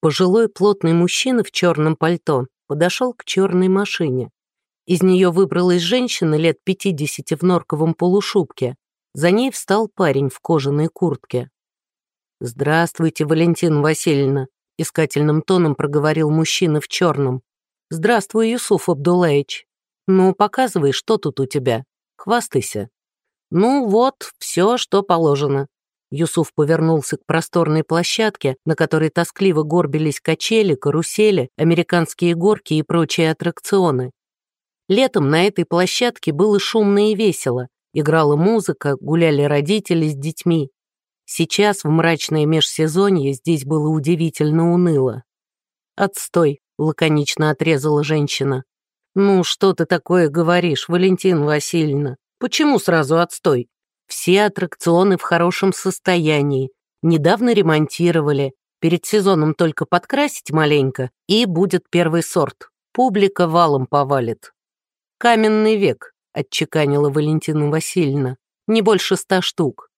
Пожилой плотный мужчина в черном пальто подошел к черной машине. Из нее выбралась женщина лет 50 в норковом полушубке. За ней встал парень в кожаной куртке. «Здравствуйте, Валентина Васильевна», — искательным тоном проговорил мужчина в черном. «Здравствуй, Юсуф Абдулаевич. Ну, показывай, что тут у тебя. Хвастайся». «Ну вот, все, что положено». Юсуф повернулся к просторной площадке, на которой тоскливо горбились качели, карусели, американские горки и прочие аттракционы. Летом на этой площадке было шумно и весело. Играла музыка, гуляли родители с детьми. Сейчас, в мрачное межсезонье, здесь было удивительно уныло. «Отстой», — лаконично отрезала женщина. «Ну, что ты такое говоришь, Валентина Васильевна? Почему сразу отстой? Все аттракционы в хорошем состоянии. Недавно ремонтировали. Перед сезоном только подкрасить маленько, и будет первый сорт. Публика валом повалит. «Каменный век», — отчеканила Валентина Васильевна. «Не больше ста штук».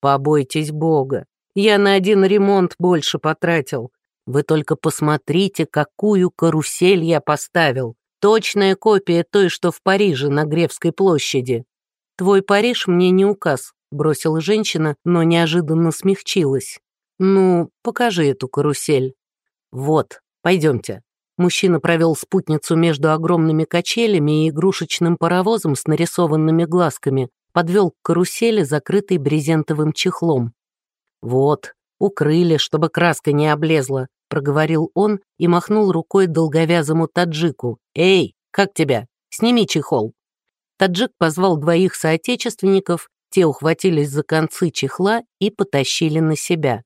«Побойтесь Бога. Я на один ремонт больше потратил. Вы только посмотрите, какую карусель я поставил. Точная копия той, что в Париже на Гревской площади». «Твой Париж мне не указ», — бросила женщина, но неожиданно смягчилась. «Ну, покажи эту карусель». «Вот, пойдемте». Мужчина провел спутницу между огромными качелями и игрушечным паровозом с нарисованными глазками, подвел к карусели, закрытой брезентовым чехлом. «Вот, укрыли, чтобы краска не облезла», — проговорил он и махнул рукой долговязому таджику. «Эй, как тебя? Сними чехол». Таджик позвал двоих соотечественников, те ухватились за концы чехла и потащили на себя.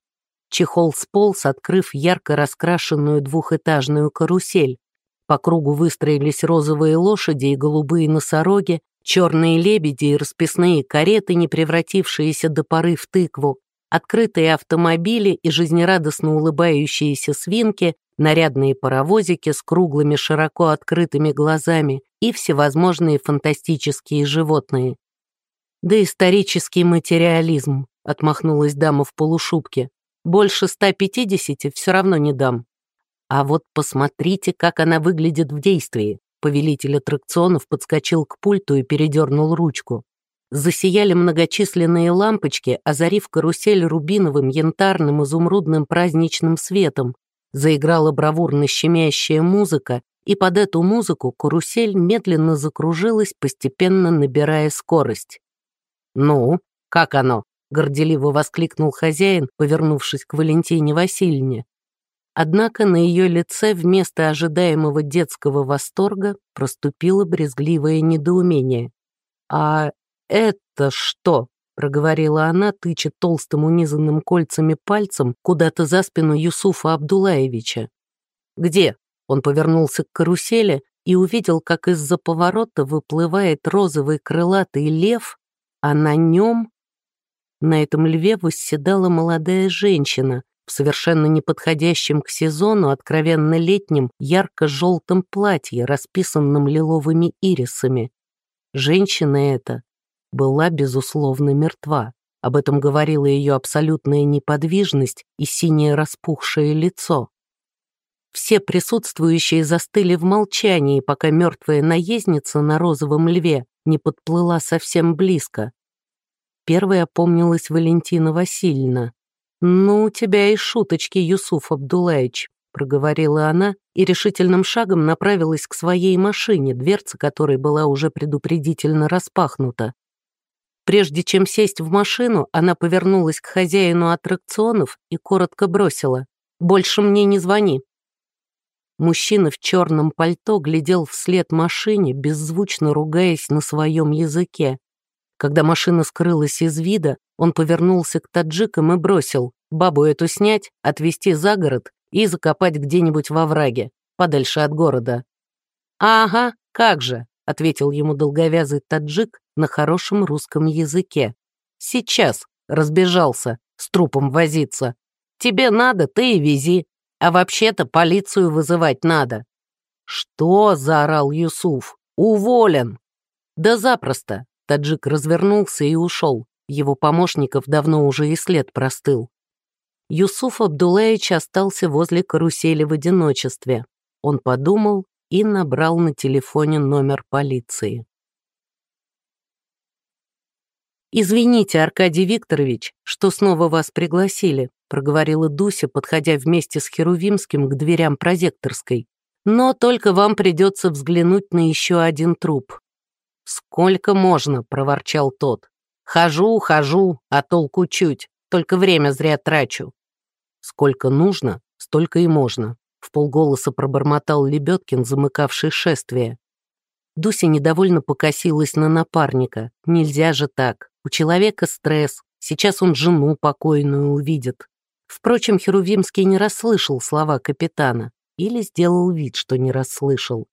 Чехол сполз, открыв ярко раскрашенную двухэтажную карусель. По кругу выстроились розовые лошади и голубые носороги, черные лебеди и расписные кареты, не превратившиеся до поры в тыкву, открытые автомобили и жизнерадостно улыбающиеся свинки, нарядные паровозики с круглыми широко открытыми глазами и всевозможные фантастические животные. «Да исторический материализм», — отмахнулась дама в полушубке. Больше 150 все равно не дам. А вот посмотрите, как она выглядит в действии. Повелитель аттракционов подскочил к пульту и передернул ручку. Засияли многочисленные лампочки, озарив карусель рубиновым, янтарным, изумрудным праздничным светом. Заиграла бравурно щемящая музыка, и под эту музыку карусель медленно закружилась, постепенно набирая скорость. «Ну, как оно?» — горделиво воскликнул хозяин, повернувшись к Валентине Васильевне. Однако на ее лице вместо ожидаемого детского восторга проступило брезгливое недоумение. «А это что?» — проговорила она, тыча толстым унизанным кольцами пальцем куда-то за спину Юсуфа Абдулаевича. «Где?» — он повернулся к карусели и увидел, как из-за поворота выплывает розовый крылатый лев, а на нем на этом льве восседала молодая женщина в совершенно неподходящем к сезону откровенно летнем ярко-желтом платье, расписанном лиловыми ирисами. Женщина эта была, безусловно, мертва. Об этом говорила ее абсолютная неподвижность и синее распухшее лицо. Все присутствующие застыли в молчании, пока мертвая наездница на розовом льве не подплыла совсем близко. Первой опомнилась Валентина Васильевна. «Ну, у тебя и шуточки, Юсуф Абдулаевич», — проговорила она и решительным шагом направилась к своей машине, дверца которой была уже предупредительно распахнута. Прежде чем сесть в машину, она повернулась к хозяину аттракционов и коротко бросила «Больше мне не звони». Мужчина в черном пальто глядел вслед машине, беззвучно ругаясь на своем языке. Когда машина скрылась из вида, он повернулся к таджикам и бросил бабу эту снять, отвезти за город и закопать где-нибудь во враге, подальше от города. «Ага, как же», — ответил ему долговязый таджик на хорошем русском языке. «Сейчас», — разбежался, с трупом возиться. «Тебе надо, ты и вези, а вообще-то полицию вызывать надо». «Что?» — заорал Юсуф. «Уволен!» «Да запросто. Таджик развернулся и ушел. Его помощников давно уже и след простыл. Юсуф Абдулаевич остался возле карусели в одиночестве. Он подумал и набрал на телефоне номер полиции. «Извините, Аркадий Викторович, что снова вас пригласили», проговорила Дуся, подходя вместе с Херувимским к дверям прозекторской. «Но только вам придется взглянуть на еще один труп». «Сколько можно?» — проворчал тот. «Хожу, хожу, а толку чуть, только время зря трачу». «Сколько нужно, столько и можно», — в полголоса пробормотал Лебедкин, замыкавший шествие. Дуся недовольно покосилась на напарника. «Нельзя же так. У человека стресс, сейчас он жену покойную увидит. Впрочем, Херувимский не расслышал слова капитана или сделал вид, что не расслышал.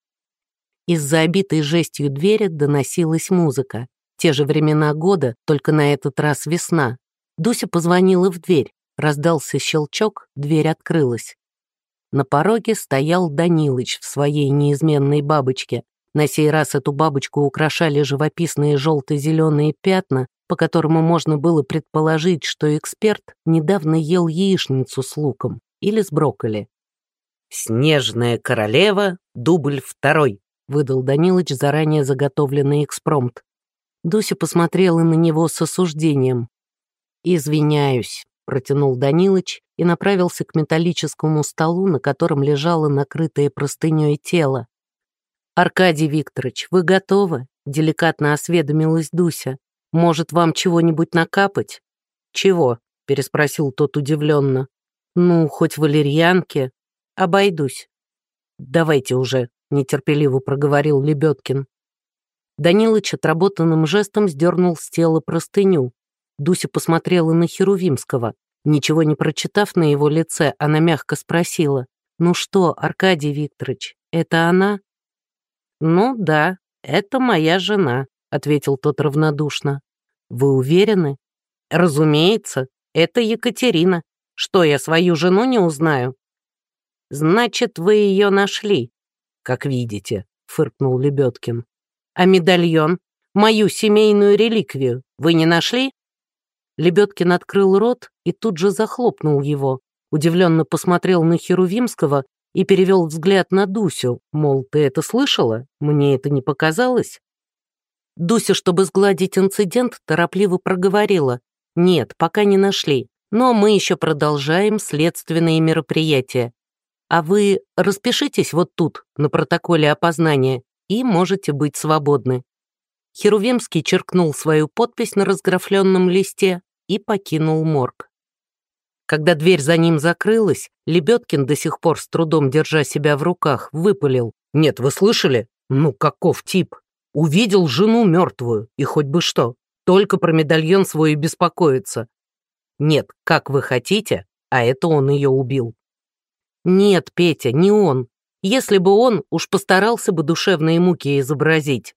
Из-за обитой жестью двери доносилась музыка. Те же времена года, только на этот раз весна. Дуся позвонила в дверь. Раздался щелчок, дверь открылась. На пороге стоял Данилыч в своей неизменной бабочке. На сей раз эту бабочку украшали живописные желто-зеленые пятна, по которому можно было предположить, что эксперт недавно ел яичницу с луком или с брокколи. «Снежная королева, дубль второй», — выдал Данилыч заранее заготовленный экспромт. Дуся посмотрела на него с осуждением. «Извиняюсь», — протянул Данилыч и направился к металлическому столу, на котором лежало накрытое простыней тело. «Аркадий Викторович, вы готовы?» — деликатно осведомилась Дуся. Может, вам чего-нибудь накапать?» «Чего?» — переспросил тот удивленно. «Ну, хоть валерьянки. Обойдусь». «Давайте уже», — нетерпеливо проговорил Лебедкин. Данилыч отработанным жестом сдернул с тела простыню. Дуся посмотрела на Херувимского. Ничего не прочитав на его лице, она мягко спросила. «Ну что, Аркадий Викторович, это она?» «Ну да, это моя жена», — ответил тот равнодушно. «Вы уверены?» «Разумеется, это Екатерина. Что, я свою жену не узнаю?» «Значит, вы ее нашли?» «Как видите», — фыркнул Лебедкин. «А медальон? Мою семейную реликвию вы не нашли?» Лебедкин открыл рот и тут же захлопнул его, удивленно посмотрел на Херувимского и перевел взгляд на Дусю, мол, ты это слышала? Мне это не показалось? Дуся, чтобы сгладить инцидент, торопливо проговорила. «Нет, пока не нашли, но мы еще продолжаем следственные мероприятия. А вы распишитесь вот тут, на протоколе опознания, и можете быть свободны». Херувимский черкнул свою подпись на разграфленном листе и покинул морг. Когда дверь за ним закрылась, Лебедкин, до сих пор с трудом держа себя в руках, выпалил. «Нет, вы слышали? Ну, каков тип? Увидел жену мертвую, и хоть бы что, только про медальон свой и беспокоится. Нет, как вы хотите, а это он ее убил. Нет, Петя, не он. Если бы он, уж постарался бы душевные муки изобразить.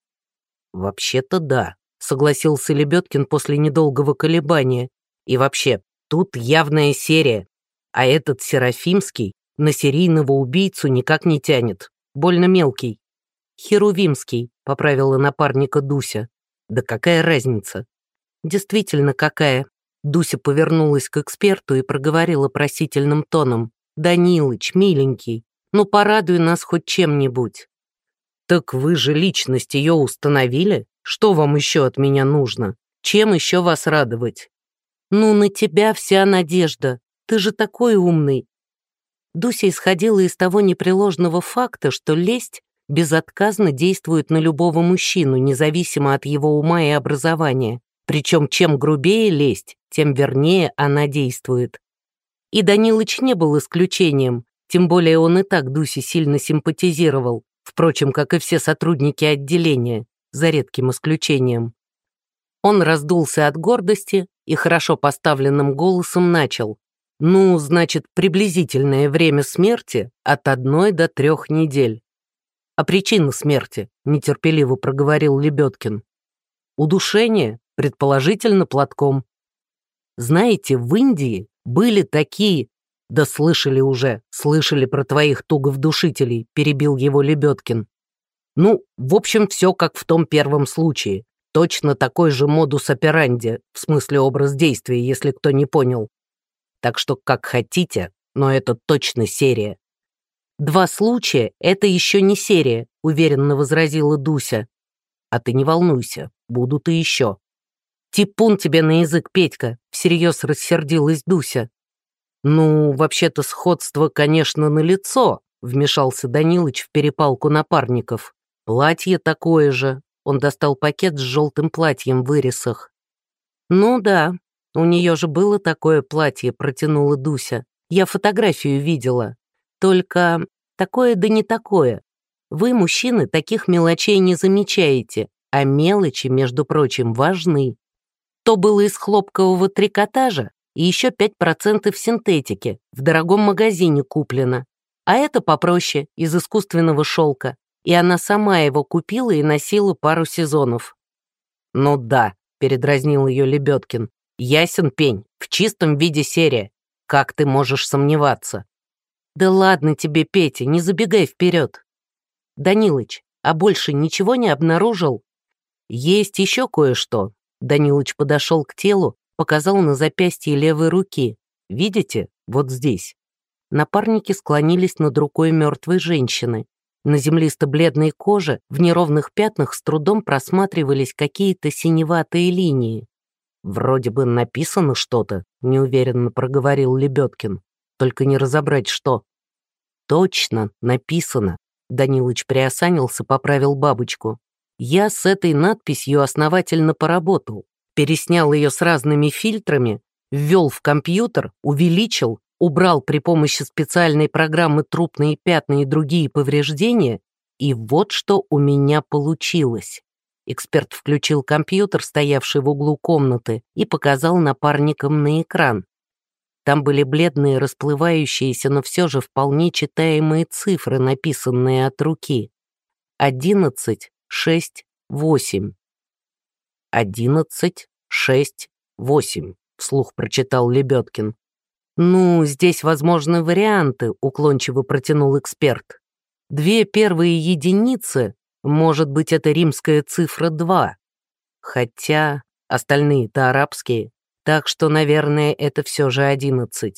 Вообще-то да, согласился Лебедкин после недолгого колебания. И вообще, тут явная серия. А этот Серафимский на серийного убийцу никак не тянет. Больно мелкий. Херувимский, поправила напарника Дуся. Да какая разница? Действительно, какая? Дуся повернулась к эксперту и проговорила просительным тоном. «Данилыч, миленький, ну порадуй нас хоть чем-нибудь». «Так вы же личность ее установили? Что вам еще от меня нужно? Чем еще вас радовать?» «Ну, на тебя вся надежда. Ты же такой умный». Дуся исходила из того непреложного факта, что лесть безотказно действует на любого мужчину, независимо от его ума и образования. Причем чем грубее лесть, тем вернее она действует. И Данилыч не был исключением, тем более он и так Дусе сильно симпатизировал, впрочем, как и все сотрудники отделения, за редким исключением. Он раздулся от гордости и хорошо поставленным голосом начал. «Ну, значит, приблизительное время смерти от одной до трех недель. «А причина смерти?» — нетерпеливо проговорил Лебедкин. «Удушение, предположительно, платком. Знаете, в Индии были такие...» «Да слышали уже, слышали про твоих туговдушителей», — перебил его Лебедкин. «Ну, в общем, все как в том первом случае. Точно такой же модус операнди, в смысле образ действия, если кто не понял. Так что как хотите, но это точно серия. Два случая — это еще не серия, уверенно возразила Дуся. А ты не волнуйся, будут и еще. Типун тебе на язык, Петька, всерьез рассердилась Дуся. Ну, вообще-то сходство, конечно, на лицо, вмешался Данилыч в перепалку напарников. Платье такое же. Он достал пакет с желтым платьем в вырисах. Ну да, у нее же было такое платье, протянула Дуся. Я фотографию видела. Только такое да не такое. Вы, мужчины, таких мелочей не замечаете, а мелочи, между прочим, важны. То было из хлопкового трикотажа и еще 5% синтетики, в дорогом магазине куплено. А это попроще, из искусственного шелка. И она сама его купила и носила пару сезонов. «Ну да», — передразнил ее Лебедкин, «ясен пень, в чистом виде серия. Как ты можешь сомневаться?» «Да ладно тебе, Петя, не забегай вперед. Данилыч, а больше ничего не обнаружил?» «Есть еще кое-что». Данилыч подошел к телу, показал на запястье левой руки. «Видите? Вот здесь». Напарники склонились над рукой мертвой женщины. На землисто-бледной коже в неровных пятнах с трудом просматривались какие-то синеватые линии. «Вроде бы написано что-то», — неуверенно проговорил Лебедкин. «Только не разобрать, что». «Точно, написано», — Данилыч приосанился, поправил бабочку. «Я с этой надписью основательно поработал, переснял ее с разными фильтрами, ввел в компьютер, увеличил, убрал при помощи специальной программы трупные пятна и другие повреждения, и вот что у меня получилось. Эксперт включил компьютер, стоявший в углу комнаты, и показал напарникам на экран. Там были бледные, расплывающиеся, но все же вполне читаемые цифры, написанные от руки. Одиннадцать, шесть, восемь. Одиннадцать, шесть, восемь, вслух прочитал Лебедкин. «Ну, здесь возможны варианты», — уклончиво протянул эксперт. «Две первые единицы, может быть, это римская цифра 2. Хотя остальные-то арабские, так что, наверное, это все же 11».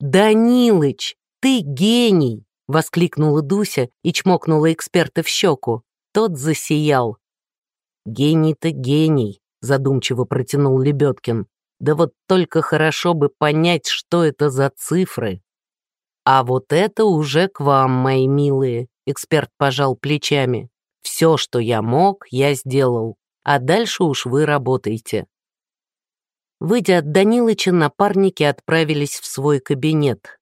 «Данилыч, ты гений!» — воскликнула Дуся и чмокнула эксперта в щеку. Тот засиял. «Гений-то гений», — задумчиво протянул Лебедкин. Да вот только хорошо бы понять, что это за цифры. А вот это уже к вам, мои милые, эксперт пожал плечами. Все, что я мог, я сделал, а дальше уж вы работаете. Выйдя от Данилыча, напарники отправились в свой кабинет.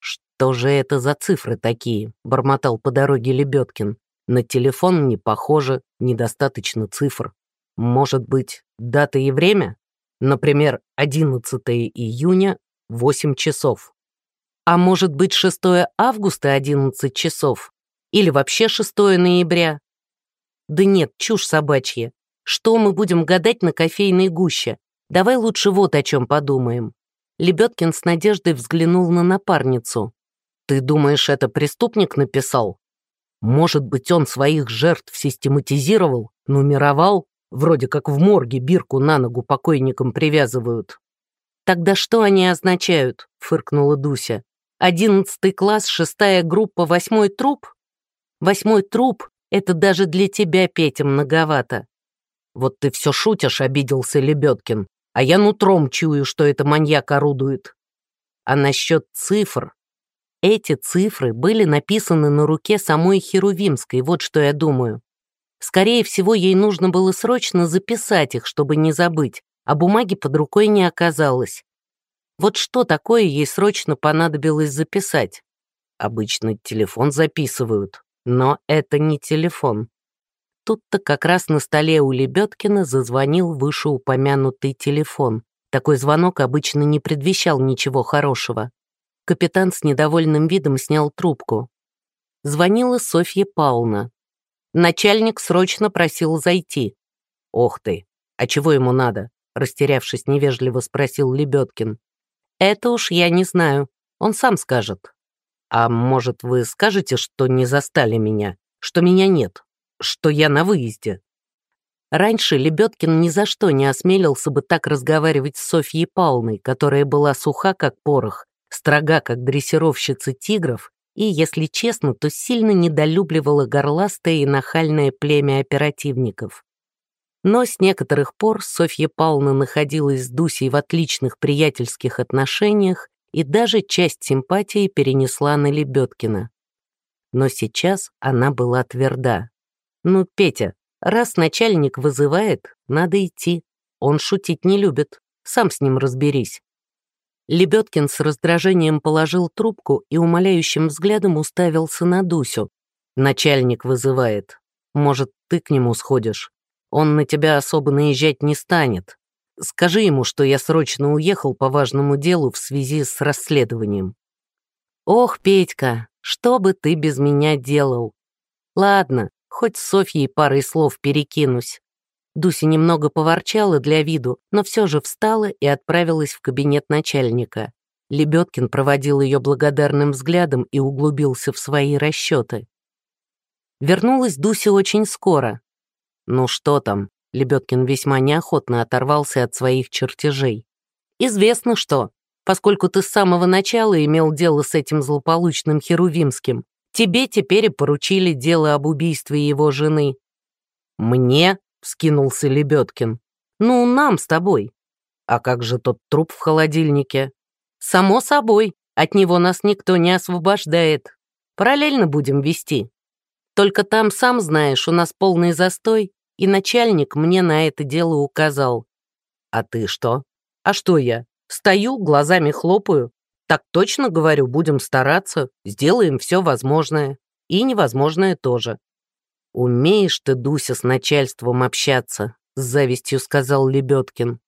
«Что же это за цифры такие?» — бормотал по дороге Лебедкин. «На телефон не похоже, недостаточно цифр. Может быть, дата и время?» Например, 11 июня, 8 часов. А может быть 6 августа 11 часов? Или вообще 6 ноября? Да нет, чушь собачья. Что мы будем гадать на кофейной гуще? Давай лучше вот о чем подумаем. Лебедкин с надеждой взглянул на напарницу. Ты думаешь, это преступник написал? Может быть, он своих жертв систематизировал, нумеровал? Вроде как в морге бирку на ногу покойникам привязывают. «Тогда что они означают?» — фыркнула Дуся. «Одиннадцатый класс, шестая группа, восьмой труп? Восьмой труп — это даже для тебя, Петя, многовато». «Вот ты все шутишь», — обиделся Лебедкин. «А я нутром чую, что это маньяк орудует». А насчет цифр? Эти цифры были написаны на руке самой Херувимской, вот что я думаю. Скорее всего, ей нужно было срочно записать их, чтобы не забыть, а бумаги под рукой не оказалось. Вот что такое ей срочно понадобилось записать? Обычно телефон записывают, но это не телефон. Тут-то как раз на столе у Лебедкина зазвонил вышеупомянутый телефон. Такой звонок обычно не предвещал ничего хорошего. Капитан с недовольным видом снял трубку. Звонила Софья Павловна, Начальник срочно просил зайти. «Ох ты! А чего ему надо?» Растерявшись, невежливо спросил Лебедкин. «Это уж я не знаю. Он сам скажет». «А может, вы скажете, что не застали меня? Что меня нет? Что я на выезде?» Раньше Лебедкин ни за что не осмелился бы так разговаривать с Софьей Павловной, которая была суха, как порох, строга, как дрессировщица тигров, и, если честно, то сильно недолюбливала горластое и нахальное племя оперативников. Но с некоторых пор Софья Павловна находилась с Дусей в отличных приятельских отношениях и даже часть симпатии перенесла на Лебедкина. Но сейчас она была тверда. «Ну, Петя, раз начальник вызывает, надо идти. Он шутить не любит. Сам с ним разберись». Лебедкин с раздражением положил трубку и умоляющим взглядом уставился на Дусю. «Начальник вызывает. Может, ты к нему сходишь? Он на тебя особо наезжать не станет. Скажи ему, что я срочно уехал по важному делу в связи с расследованием». «Ох, Петька, что бы ты без меня делал? Ладно, хоть с Софьей парой слов перекинусь. Дуся немного поворчала для виду, но все же встала и отправилась в кабинет начальника. Лебедкин проводил ее благодарным взглядом и углубился в свои расчеты. Вернулась Дуся очень скоро. «Ну что там?» Лебедкин весьма неохотно оторвался от своих чертежей. «Известно что, поскольку ты с самого начала имел дело с этим злополучным Херувимским. Тебе теперь и поручили дело об убийстве его жены». «Мне?» Вскинулся Лебедкин. «Ну, нам с тобой. А как же тот труп в холодильнике?» «Само собой, от него нас никто не освобождает. Параллельно будем вести. Только там, сам знаешь, у нас полный застой, и начальник мне на это дело указал. А ты что? А что я? Стою, глазами хлопаю. Так точно говорю, будем стараться, сделаем все возможное. И невозможное тоже. «Умеешь ты, Дуся, с начальством общаться», — с завистью сказал Лебедкин.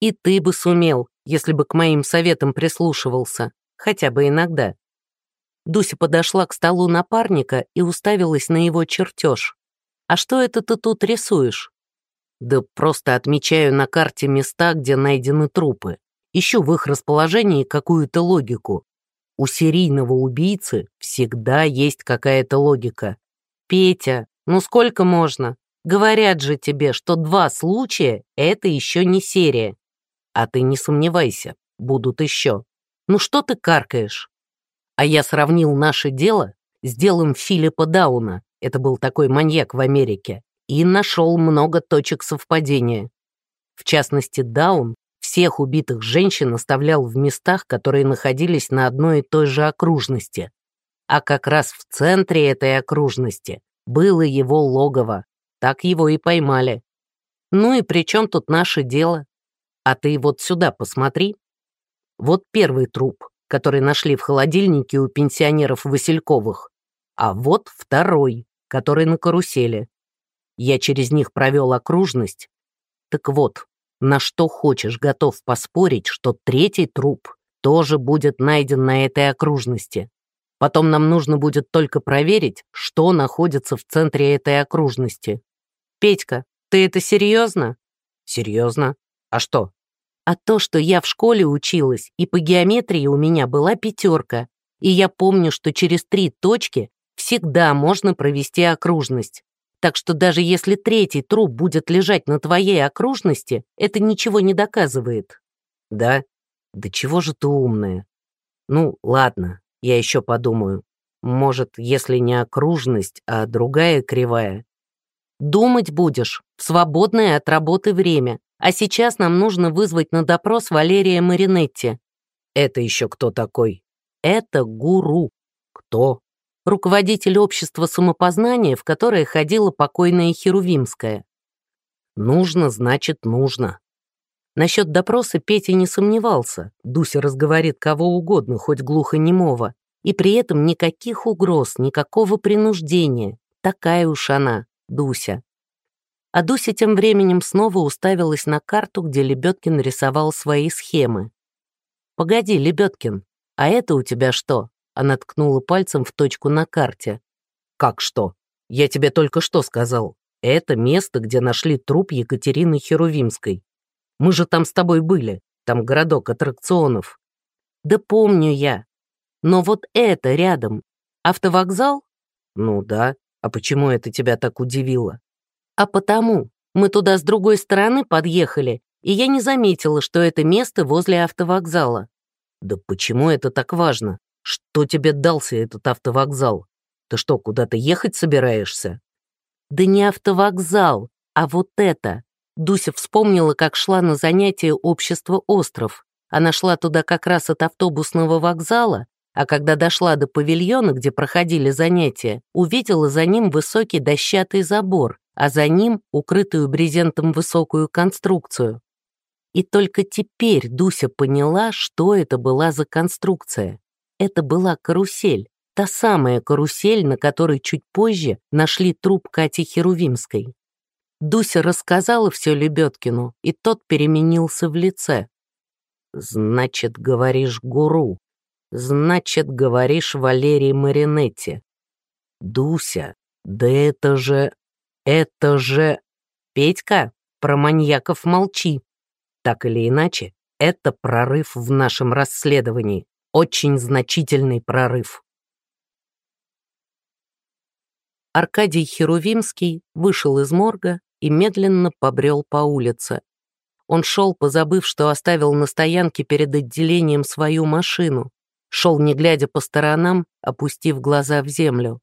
«И ты бы сумел, если бы к моим советам прислушивался, хотя бы иногда». Дуся подошла к столу напарника и уставилась на его чертеж. «А что это ты тут рисуешь?» «Да просто отмечаю на карте места, где найдены трупы. Ищу в их расположении какую-то логику. У серийного убийцы всегда есть какая-то логика. Петя, ну сколько можно? Говорят же тебе, что два случая — это еще не серия. А ты не сомневайся, будут еще. Ну что ты каркаешь? А я сравнил наше дело с делом Филиппа Дауна, это был такой маньяк в Америке, и нашел много точек совпадения. В частности, Даун всех убитых женщин оставлял в местах, которые находились на одной и той же окружности. А как раз в центре этой окружности было его логово. Так его и поймали. Ну и при чем тут наше дело? А ты вот сюда посмотри. Вот первый труп, который нашли в холодильнике у пенсионеров Васильковых. А вот второй, который на карусели. Я через них провел окружность. Так вот, на что хочешь готов поспорить, что третий труп тоже будет найден на этой окружности. Потом нам нужно будет только проверить, что находится в центре этой окружности. Петька, ты это серьезно? Серьезно. А что? А то, что я в школе училась, и по геометрии у меня была пятерка, и я помню, что через три точки всегда можно провести окружность. Так что даже если третий труп будет лежать на твоей окружности, это ничего не доказывает. Да? Да чего же ты умная? Ну, ладно, я еще подумаю. Может, если не окружность, а другая кривая. Думать будешь в свободное от работы время. А сейчас нам нужно вызвать на допрос Валерия Маринетти. Это еще кто такой? Это гуру. Кто? Руководитель общества самопознания, в которое ходила покойная Херувимская. Нужно, значит, нужно. Насчет допроса Петя не сомневался. Дуся разговорит кого угодно, хоть глухонемого. И при этом никаких угроз, никакого принуждения. Такая уж она, Дуся. А Дуся тем временем снова уставилась на карту, где Лебедкин рисовал свои схемы. «Погоди, Лебедкин, а это у тебя что?» Она ткнула пальцем в точку на карте. «Как что? Я тебе только что сказал. Это место, где нашли труп Екатерины Херувимской. Мы же там с тобой были, там городок аттракционов». «Да помню я. Но вот это рядом. Автовокзал? Ну да. А почему это тебя так удивило? А потому, Мы туда с другой стороны подъехали, и я не заметила, что это место возле автовокзала. Да почему это так важно? Что тебе дался этот автовокзал? Ты что, куда-то ехать собираешься? Да не автовокзал, а вот это. Дуся вспомнила, как шла на занятие общества «Остров». Она шла туда как раз от автобусного вокзала, а когда дошла до павильона, где проходили занятия, увидела за ним высокий дощатый забор, а за ним укрытую брезентом высокую конструкцию. И только теперь Дуся поняла, что это была за конструкция. Это была карусель, та самая карусель, на которой чуть позже нашли труп Кати Херувимской. Дуся рассказала все Лебедкину, и тот переменился в лице. «Значит, говоришь гуру. Значит, говоришь Валерий Маринетти. Дуся, да это же... это же... Петька, про маньяков молчи. Так или иначе, это прорыв в нашем расследовании. Очень значительный прорыв. Аркадий Херувимский вышел из морга и медленно побрел по улице. Он шел, позабыв, что оставил на стоянке перед отделением свою машину. Шел, не глядя по сторонам, опустив глаза в землю.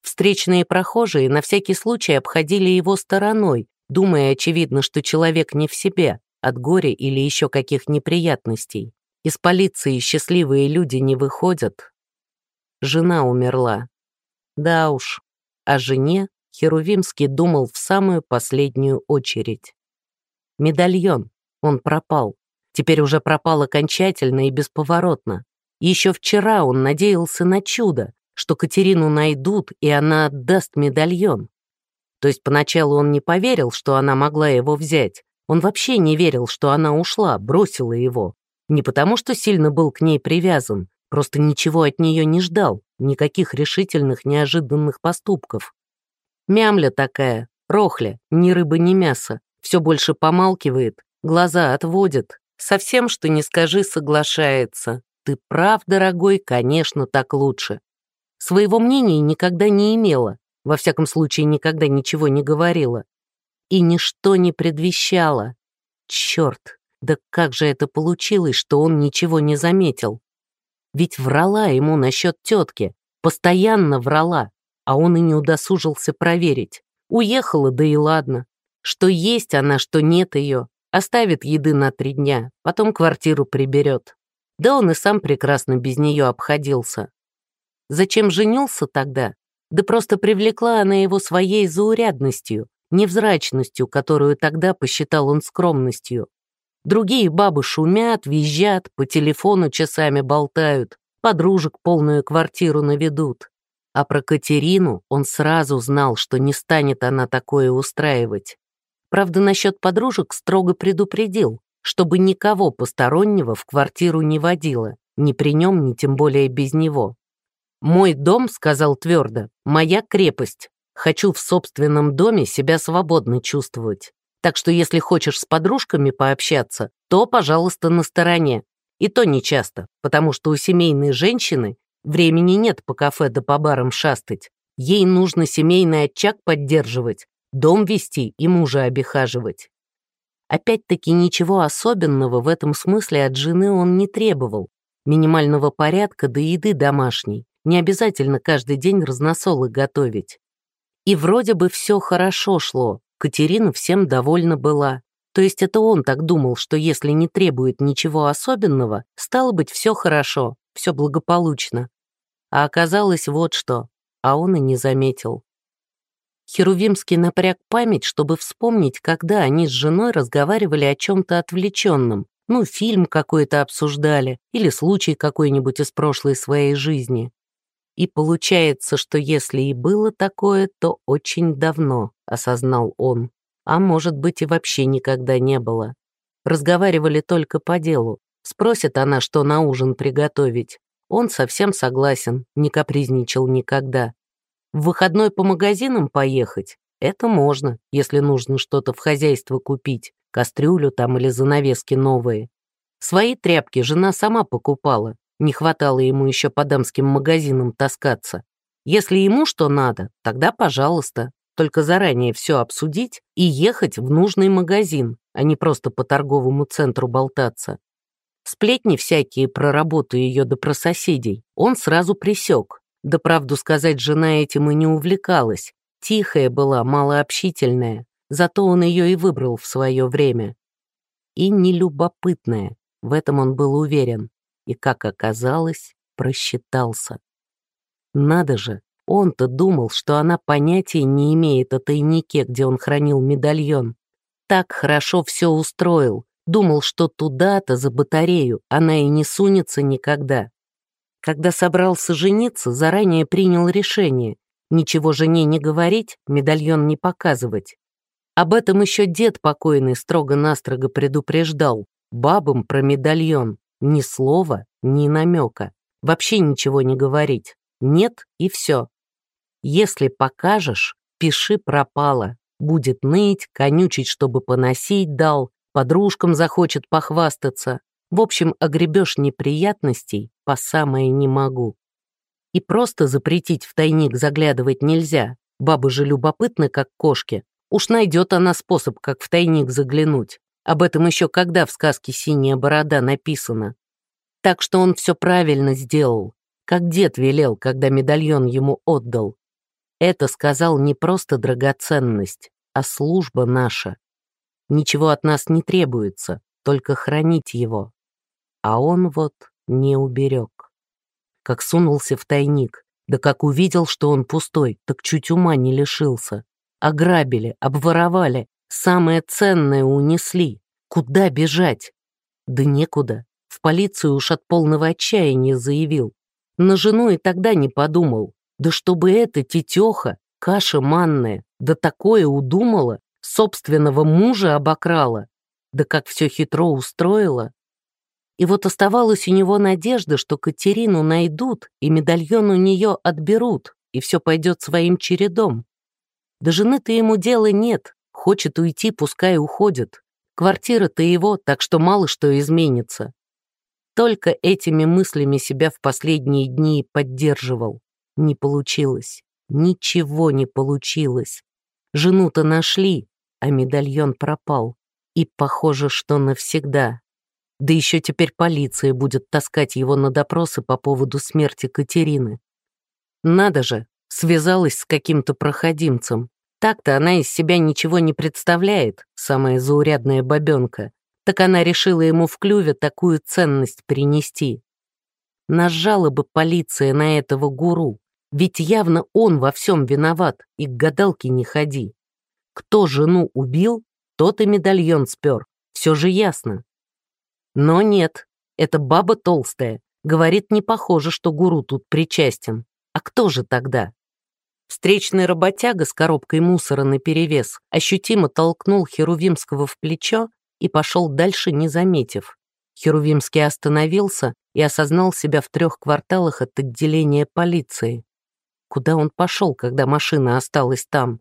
Встречные прохожие на всякий случай обходили его стороной, думая, очевидно, что человек не в себе, от горя или еще каких неприятностей. Из полиции счастливые люди не выходят. Жена умерла. Да уж, о жене Херувимский думал в самую последнюю очередь. Медальон, он пропал. Теперь уже пропал окончательно и бесповоротно. Еще вчера он надеялся на чудо, что Катерину найдут, и она отдаст медальон. То есть поначалу он не поверил, что она могла его взять, он вообще не верил, что она ушла, бросила его. Не потому, что сильно был к ней привязан, просто ничего от нее не ждал, никаких решительных, неожиданных поступков. Мямля такая, рохля, ни рыба, ни мясо, все больше помалкивает, глаза отводит, совсем, что не скажи, соглашается. Ты прав, дорогой, конечно, так лучше. Своего мнения никогда не имела, во всяком случае никогда ничего не говорила и ничто не предвещало. Черт, да как же это получилось, что он ничего не заметил? Ведь врала ему насчет тетки, постоянно врала, а он и не удосужился проверить. Уехала, да и ладно. Что есть она, что нет ее. Оставит еды на три дня, потом квартиру приберет. Да он и сам прекрасно без нее обходился. Зачем женился тогда? Да просто привлекла она его своей заурядностью, невзрачностью, которую тогда посчитал он скромностью. Другие бабы шумят, визжат, по телефону часами болтают, подружек полную квартиру наведут. А про Катерину он сразу знал, что не станет она такое устраивать. Правда, насчет подружек строго предупредил, чтобы никого постороннего в квартиру не водила, ни при нем, ни тем более без него. «Мой дом», — сказал твердо, — «моя крепость, Хочу в собственном доме себя свободно чувствовать. Так что если хочешь с подружками пообщаться, то, пожалуйста, на стороне. И то не часто, потому что у семейной женщины времени нет по кафе да по барам шастать. Ей нужно семейный очаг поддерживать, дом вести и мужа обихаживать. Опять-таки ничего особенного в этом смысле от жены он не требовал. Минимального порядка до еды домашней. Не обязательно каждый день разносолы готовить. И вроде бы все хорошо шло, Катерина всем довольна была. То есть это он так думал, что если не требует ничего особенного, стало быть, все хорошо, все благополучно. А оказалось вот что, а он и не заметил. Херувимский напряг память, чтобы вспомнить, когда они с женой разговаривали о чем-то отвлеченном, ну, фильм какой-то обсуждали или случай какой-нибудь из прошлой своей жизни. И получается, что если и было такое, то очень давно, осознал он. А может быть и вообще никогда не было. Разговаривали только по делу. Спросит она, что на ужин приготовить. Он совсем согласен, не капризничал никогда. В выходной по магазинам поехать? Это можно, если нужно что-то в хозяйство купить, кастрюлю там или занавески новые. Свои тряпки жена сама покупала, не хватало ему еще по дамским магазинам таскаться. Если ему что надо, тогда пожалуйста. только заранее все обсудить и ехать в нужный магазин, а не просто по торговому центру болтаться. Сплетни всякие про работу ее да про соседей он сразу присек. Да правду сказать, жена этим и не увлекалась. Тихая была, малообщительная, зато он ее и выбрал в свое время. И нелюбопытная, в этом он был уверен, и, как оказалось, просчитался. Надо же, он-то думал, что она понятия не имеет о тайнике, где он хранил медальон. Так хорошо все устроил, думал, что туда-то, за батарею, она и не сунется никогда. Когда собрался жениться, заранее принял решение ничего жене не говорить, медальон не показывать. Об этом еще дед покойный строго-настрого предупреждал. Бабам про медальон ни слова, ни намека. Вообще ничего не говорить. Нет и все. Если покажешь, пиши пропало. Будет ныть, конючить, чтобы поносить дал, подружкам захочет похвастаться. В общем, огребешь неприятностей по самое не могу. И просто запретить в тайник заглядывать нельзя. Бабы же любопытны, как кошки. Уж найдет она способ, как в тайник заглянуть. Об этом еще когда в сказке «Синяя борода» написано. Так что он все правильно сделал, как дед велел, когда медальон ему отдал. Это сказал не просто драгоценность, а служба наша. Ничего от нас не требуется, только хранить его. А он вот не уберег. Как сунулся в тайник, да как увидел, что он пустой, так чуть ума не лишился. Ограбили, обворовали, самое ценное унесли. Куда бежать? Да некуда. В полицию уж от полного отчаяния заявил. На жену и тогда не подумал. Да чтобы эта тетеха, каша манная, да такое удумала, собственного мужа обокрала. Да как все хитро устроила. И вот оставалась у него надежда, что Катерину найдут и медальон у нее отберут, и все пойдет своим чередом. До жены-то ему дела нет, хочет уйти, пускай уходит. Квартира-то его, так что мало что изменится. Только этими мыслями себя в последние дни поддерживал. Не получилось. Ничего не получилось. Жену-то нашли, а медальон пропал. И похоже, что навсегда. Да еще теперь полиция будет таскать его на допросы по поводу смерти Катерины. Надо же, связалась с каким-то проходимцем. Так-то она из себя ничего не представляет, самая заурядная бабенка так она решила ему в клюве такую ценность принести. Нажала бы полиция на этого гуру, ведь явно он во всем виноват, и к гадалке не ходи. Кто жену убил, тот и медальон спер, все же ясно. Но нет, эта баба толстая, говорит, не похоже, что гуру тут причастен. А кто же тогда? Встречный работяга с коробкой мусора наперевес ощутимо толкнул Херувимского в плечо и пошел дальше, не заметив. Херувимский остановился и осознал себя в трех кварталах от отделения полиции. Куда он пошел, когда машина осталась там?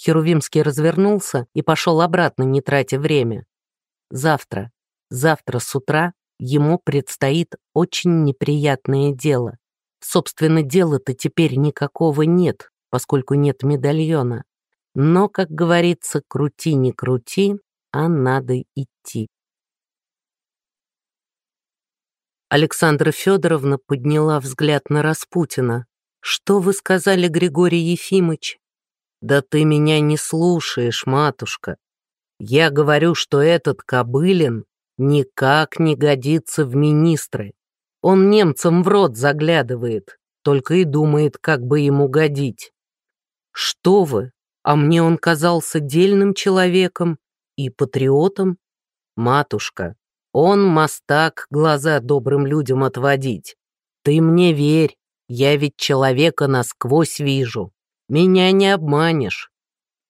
Херувимский развернулся и пошел обратно, не тратя время. Завтра, завтра с утра ему предстоит очень неприятное дело. Собственно, дела-то теперь никакого нет, поскольку нет медальона. Но, как говорится, крути не крути, а надо идти. Александра Федоровна подняла взгляд на Распутина. «Что вы сказали, Григорий Ефимыч?» «Да ты меня не слушаешь, матушка. Я говорю, что этот Кобылин никак не годится в министры. Он немцам в рот заглядывает, только и думает, как бы ему годить». «Что вы? А мне он казался дельным человеком и патриотом? Матушка, он мастак глаза добрым людям отводить. Ты мне верь, я ведь человека насквозь вижу. Меня не обманешь.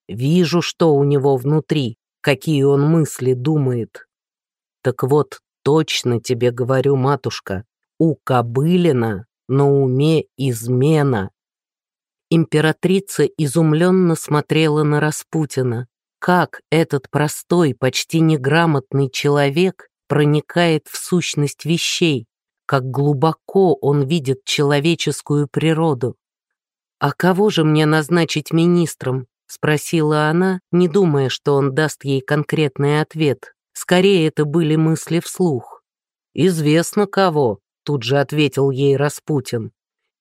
Вижу, что у него внутри, какие он мысли думает. Так вот, точно тебе говорю, матушка, у Кобылина на уме измена. Императрица изумленно смотрела на Распутина как этот простой, почти неграмотный человек проникает в сущность вещей, как глубоко он видит человеческую природу. А кого же мне назначить министром? Спросила она, не думая, что он даст ей конкретный ответ. Скорее, это были мысли вслух. «Известно кого», — тут же ответил ей Распутин.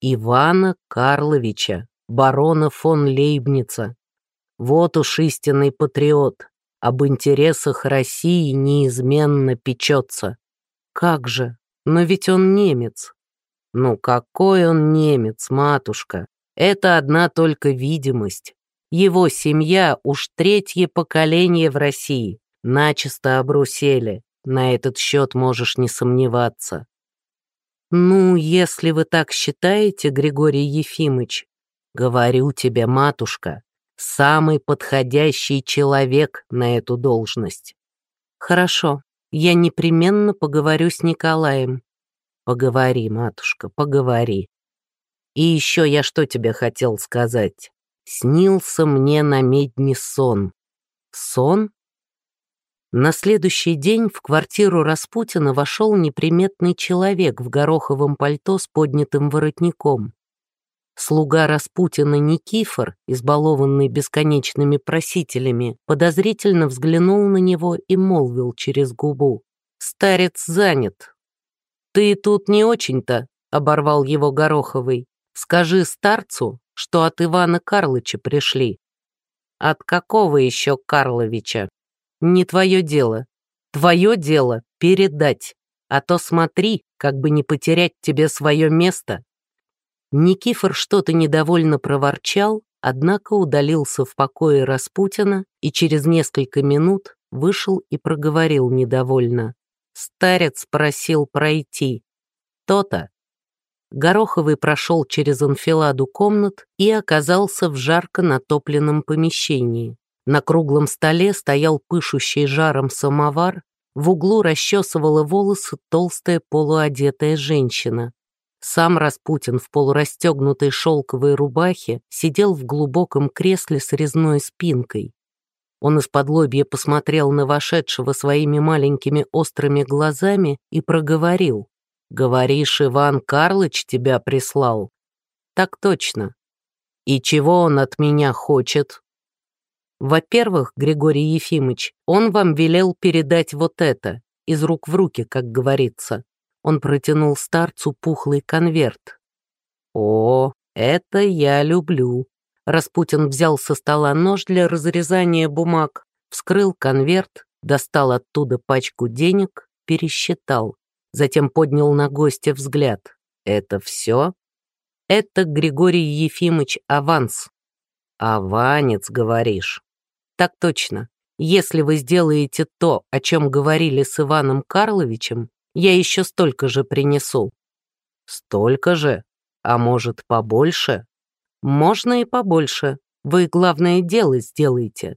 «Ивана Карловича, барона фон Лейбница. Вот уж истинный патриот, об интересах России неизменно печется». «Как же? Но ведь он немец». «Ну какой он немец, матушка? Это одна только видимость. Его семья уж третье поколение в России, начисто обрусели. На этот счет можешь не сомневаться. «Ну, если вы так считаете, Григорий Ефимыч, говорю тебе, матушка, самый подходящий человек на эту должность». «Хорошо, я непременно поговорю с Николаем». «Поговори, матушка, поговори. И еще я что тебе хотел сказать. Снился мне на медне сон. Сон? На следующий день в квартиру Распутина вошел неприметный человек в гороховом пальто с поднятым воротником. Слуга Распутина Никифор, избалованный бесконечными просителями, подозрительно взглянул на него и молвил через губу. «Старец занят». «Ты тут не очень-то», — оборвал его Гороховый. «Скажи старцу, что от Ивана Карлыча пришли. От какого еще Карловича? Не твое дело. Твое дело — передать. А то смотри, как бы не потерять тебе свое место. Никифор что-то недовольно проворчал, однако удалился в покое Распутина и через несколько минут вышел и проговорил недовольно. Старец просил пройти. То-то. Гороховый прошел через анфиладу комнат и оказался в жарко натопленном помещении. На круглом столе стоял пышущий жаром самовар, в углу расчесывала волосы толстая полуодетая женщина. Сам Распутин в полурастегнутой шелковой рубахе сидел в глубоком кресле с резной спинкой. Он из-под лобья посмотрел на вошедшего своими маленькими острыми глазами и проговорил. «Говоришь, Иван Карлыч тебя прислал?» «Так точно. И чего он от меня хочет?» «Во-первых, Григорий Ефимыч, он вам велел передать вот это, из рук в руки, как говорится». Он протянул старцу пухлый конверт. «О, это я люблю». Распутин взял со стола нож для разрезания бумаг, вскрыл конверт, достал оттуда пачку денег, пересчитал затем поднял на гостя взгляд. «Это все?» «Это Григорий Ефимыч аванс». «Аванец, говоришь?» «Так точно. Если вы сделаете то, о чем говорили с Иваном Карловичем, я еще столько же принесу». «Столько же? А может, побольше?» «Можно и побольше. Вы, главное, дело сделаете».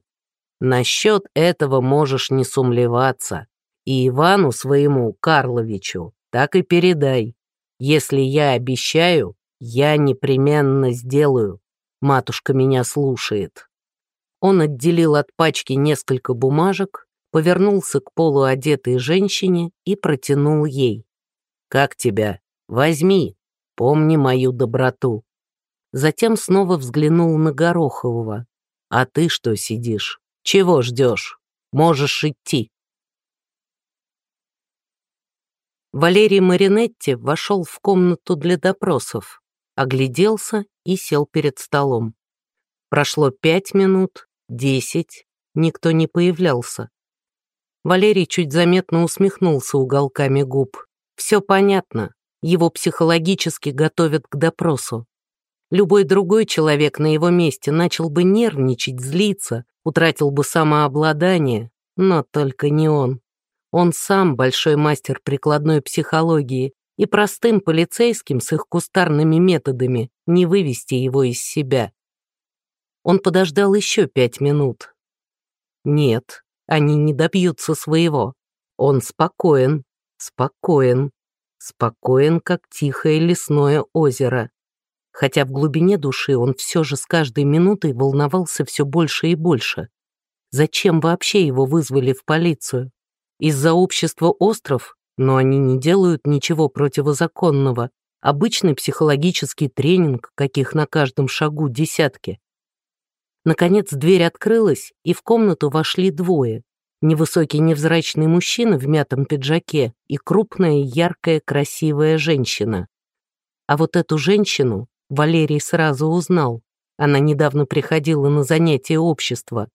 «Насчет этого можешь не сумлеваться. И Ивану своему, Карловичу, так и передай. Если я обещаю, я непременно сделаю. Матушка меня слушает». Он отделил от пачки несколько бумажек, повернулся к полуодетой женщине и протянул ей. «Как тебя? Возьми, помни мою доброту». Затем снова взглянул на Горохового. «А ты что сидишь? Чего ждешь? Можешь идти». Валерий Маринетти вошел в комнату для допросов, огляделся и сел перед столом. Прошло пять минут, десять, никто не появлялся. Валерий чуть заметно усмехнулся уголками губ. Все понятно, его психологически готовят к допросу. Любой другой человек на его месте начал бы нервничать, злиться, утратил бы самообладание, но только не он. Он сам большой мастер прикладной психологии, и простым полицейским с их кустарными методами не вывести его из себя. Он подождал еще пять минут. Нет, они не добьются своего. Он спокоен, спокоен, спокоен, как тихое лесное озеро. Хотя в глубине души он все же с каждой минутой волновался все больше и больше. Зачем вообще его вызвали в полицию? Из-за общества остров, но они не делают ничего противозаконного. Обычный психологический тренинг, каких на каждом шагу десятки. Наконец дверь открылась, и в комнату вошли двое. Невысокий невзрачный мужчина в мятом пиджаке и крупная, яркая, красивая женщина. А вот эту женщину Валерий сразу узнал. Она недавно приходила на занятия общества.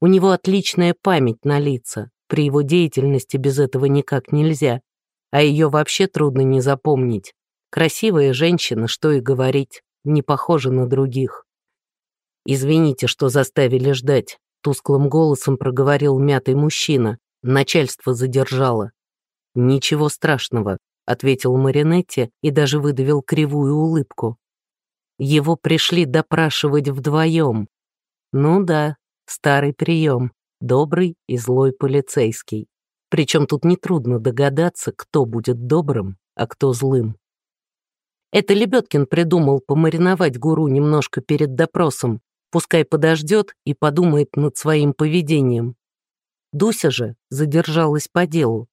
У него отличная память на лица. При его деятельности без этого никак нельзя. А ее вообще трудно не запомнить. Красивая женщина, что и говорить, не похожа на других. «Извините, что заставили ждать», — тусклым голосом проговорил мятый мужчина. Начальство задержало. «Ничего страшного», — ответил Маринетти и даже выдавил кривую улыбку. Его пришли допрашивать вдвоем. Ну да, старый прием, добрый и злой полицейский. Причем тут нетрудно догадаться, кто будет добрым, а кто злым. Это Лебедкин придумал помариновать гуру немножко перед допросом, пускай подождет и подумает над своим поведением. Дуся же задержалась по делу.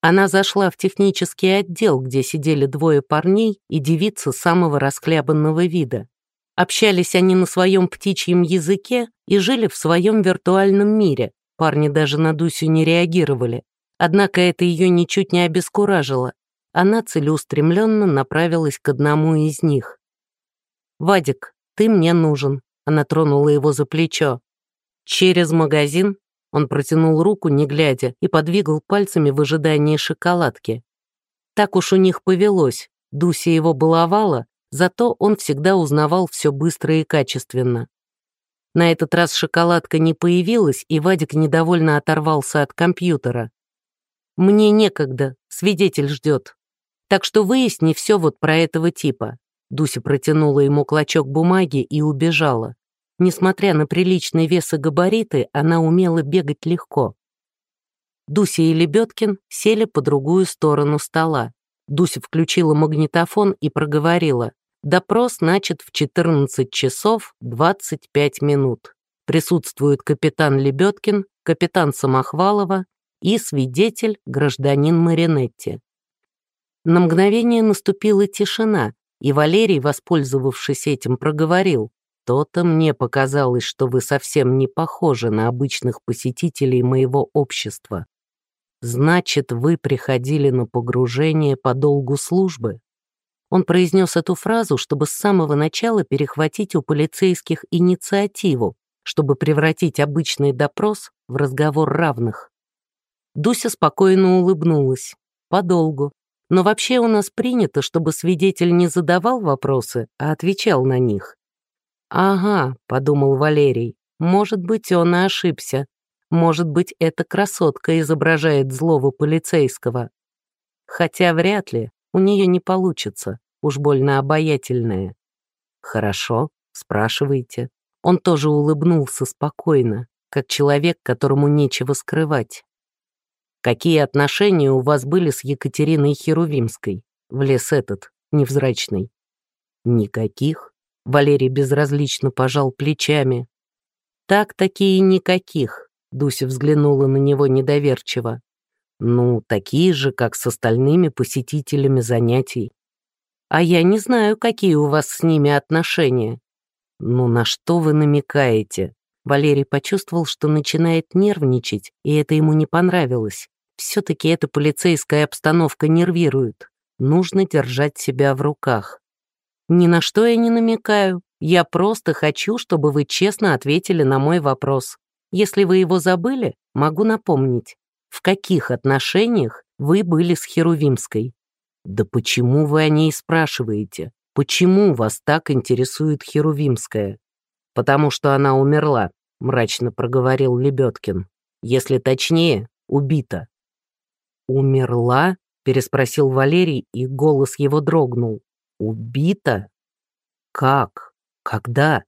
Она зашла в технический отдел, где сидели двое парней и девица самого расхлябанного вида. Общались они на своем птичьем языке и жили в своем виртуальном мире. Парни даже на Дусю не реагировали. Однако это ее ничуть не обескуражило. Она целеустремленно направилась к одному из них. «Вадик, ты мне нужен», — она тронула его за плечо. «Через магазин?» Он протянул руку, не глядя, и подвигал пальцами в ожидании шоколадки. Так уж у них повелось. Дуся его баловала, зато он всегда узнавал все быстро и качественно. На этот раз шоколадка не появилась, и Вадик недовольно оторвался от компьютера. «Мне некогда, свидетель ждет. Так что выясни все вот про этого типа». Дуся протянула ему клочок бумаги и убежала. Несмотря на приличный вес и габариты, она умела бегать легко. Дуся и Лебедкин сели по другую сторону стола. Дуся включила магнитофон и проговорила. Допрос начат в 14 часов 25 минут. Присутствует капитан Лебедкин, капитан Самохвалова и свидетель гражданин Маринетти. На мгновение наступила тишина, и Валерий, воспользовавшись этим, проговорил. То-то мне показалось, что вы совсем не похожи на обычных посетителей моего общества. Значит, вы приходили на погружение по долгу службы? Он произнес эту фразу, чтобы с самого начала перехватить у полицейских инициативу, чтобы превратить обычный допрос в разговор равных. Дуся спокойно улыбнулась. Подолгу. Но вообще у нас принято, чтобы свидетель не задавал вопросы, а отвечал на них. «Ага», — подумал Валерий, — «может быть, он и ошибся. Может быть, эта красотка изображает злого полицейского. Хотя вряд ли, у нее не получится, уж больно обаятельная». «Хорошо, спрашивайте». Он тоже улыбнулся спокойно, как человек, которому нечего скрывать. «Какие отношения у вас были с Екатериной Херувимской?» Влез этот, невзрачный. «Никаких», Валерий безразлично пожал плечами. «Так такие никаких», — Дуся взглянула на него недоверчиво. «Ну, такие же, как с остальными посетителями занятий. А я не знаю, какие у вас с ними отношения». «Ну, на что вы намекаете?» Валерий почувствовал, что начинает нервничать, и это ему не понравилось. Все-таки эта полицейская обстановка нервирует. Нужно держать себя в руках. Ни на что я не намекаю. Я просто хочу, чтобы вы честно ответили на мой вопрос. Если вы его забыли, могу напомнить. В каких отношениях вы были с Херувимской? Да почему вы о ней спрашиваете? Почему вас так интересует Херувимская? Потому что она умерла, мрачно проговорил Лебедкин. Если точнее, убита. Умерла? переспросил Валерий, и голос его дрогнул. Убита? Как? Когда?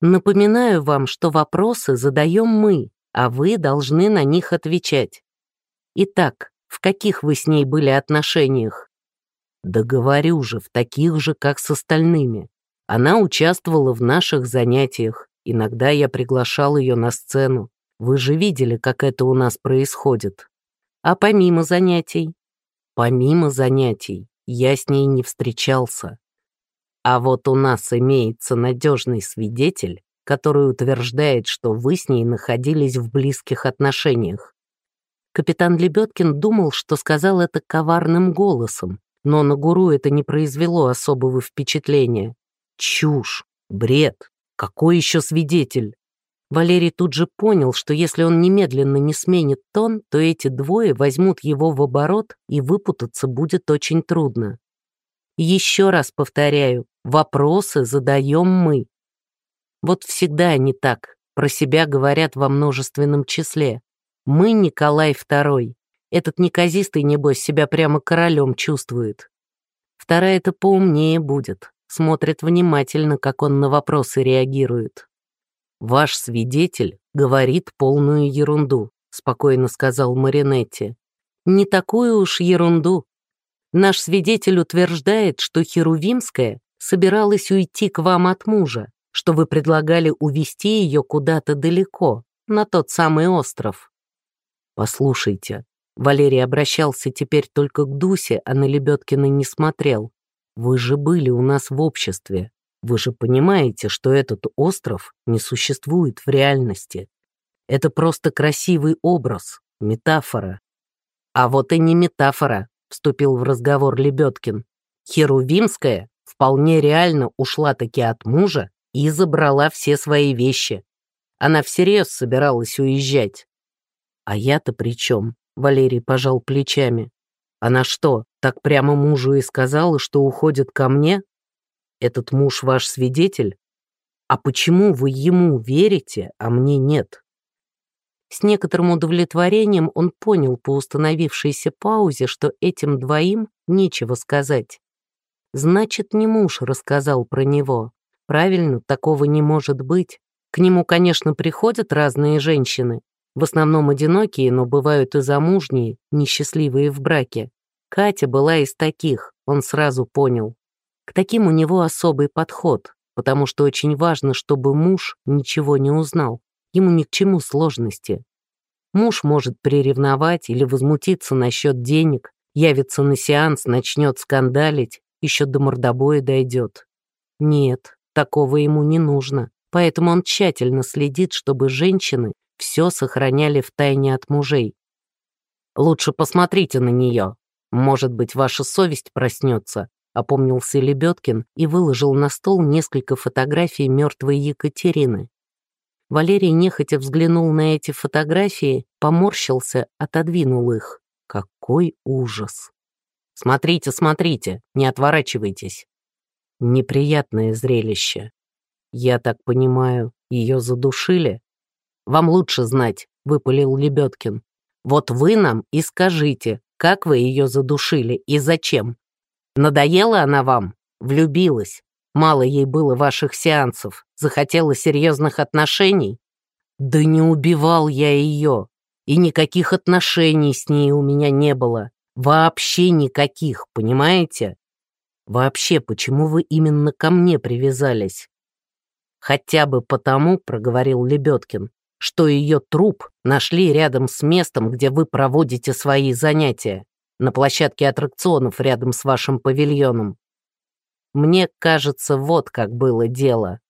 Напоминаю вам, что вопросы задаем мы, а вы должны на них отвечать. Итак, в каких вы с ней были отношениях? Да говорю же, в таких же, как с остальными. Она участвовала в наших занятиях. Иногда я приглашал ее на сцену. Вы же видели, как это у нас происходит. А помимо занятий? Помимо занятий я с ней не встречался. А вот у нас имеется надежный свидетель, который утверждает, что вы с ней находились в близких отношениях. Капитан Лебедкин думал, что сказал это коварным голосом, но на гуру это не произвело особого впечатления. Чушь, бред, какой еще свидетель? Валерий тут же понял, что если он немедленно не сменит тон, то эти двое возьмут его в оборот, и выпутаться будет очень трудно. Еще раз повторяю, вопросы задаем мы. Вот всегда они так, про себя говорят во множественном числе. Мы Николай II. Этот неказистый, небось, себя прямо королем чувствует. Вторая-то поумнее будет, смотрит внимательно, как он на вопросы реагирует. «Ваш свидетель говорит полную ерунду», — спокойно сказал Маринетти. «Не такую уж ерунду. Наш свидетель утверждает, что Херувимская собиралась уйти к вам от мужа, что вы предлагали увезти ее куда-то далеко, на тот самый остров». «Послушайте», — Валерий обращался теперь только к Дусе, а на Лебедкина не смотрел. «Вы же были у нас в обществе. Вы же понимаете, что этот остров не существует в реальности. Это просто красивый образ, метафора. А вот и не метафора, вступил в разговор Лебедкин. Херувимская вполне реально ушла таки от мужа и забрала все свои вещи. Она всерьез собиралась уезжать. А я-то при чем? Валерий пожал плечами. Она что, так прямо мужу и сказала, что уходит ко мне? Этот муж ваш свидетель? А почему вы ему верите, а мне нет?» С некоторым удовлетворением он понял по установившейся паузе, что этим двоим нечего сказать. Значит, не муж рассказал про него. Правильно, такого не может быть. К нему, конечно, приходят разные женщины, в основном одинокие, но бывают и замужние, несчастливые в браке. Катя была из таких, он сразу понял. К таким у него особый подход, потому что очень важно, чтобы муж ничего не узнал. Ему ни к чему сложности. Муж может приревновать или возмутиться насчет денег, явится на сеанс, начнет скандалить, еще до мордобоя дойдет. Нет, такого ему не нужно, поэтому он тщательно следит, чтобы женщины все сохраняли в тайне от мужей. Лучше посмотрите на нее. Может быть, ваша совесть проснется, Опомнился Лебедкин и выложил на стол несколько фотографий мертвой Екатерины. Валерий нехотя взглянул на эти фотографии, поморщился, отодвинул их. Какой ужас! «Смотрите, смотрите, не отворачивайтесь!» Неприятное зрелище. Я так понимаю, ее задушили? Вам лучше знать, выпалил Лебедкин. Вот вы нам и скажите, как вы ее задушили и зачем? Надоела она вам? Влюбилась? Мало ей было ваших сеансов? Захотела серьезных отношений? Да не убивал я ее. И никаких отношений с ней у меня не было. Вообще никаких, понимаете? Вообще, почему вы именно ко мне привязались? Хотя бы потому, проговорил Лебедкин, что ее труп нашли рядом с местом, где вы проводите свои занятия на площадке аттракционов рядом с вашим павильоном. Мне кажется, вот как было дело.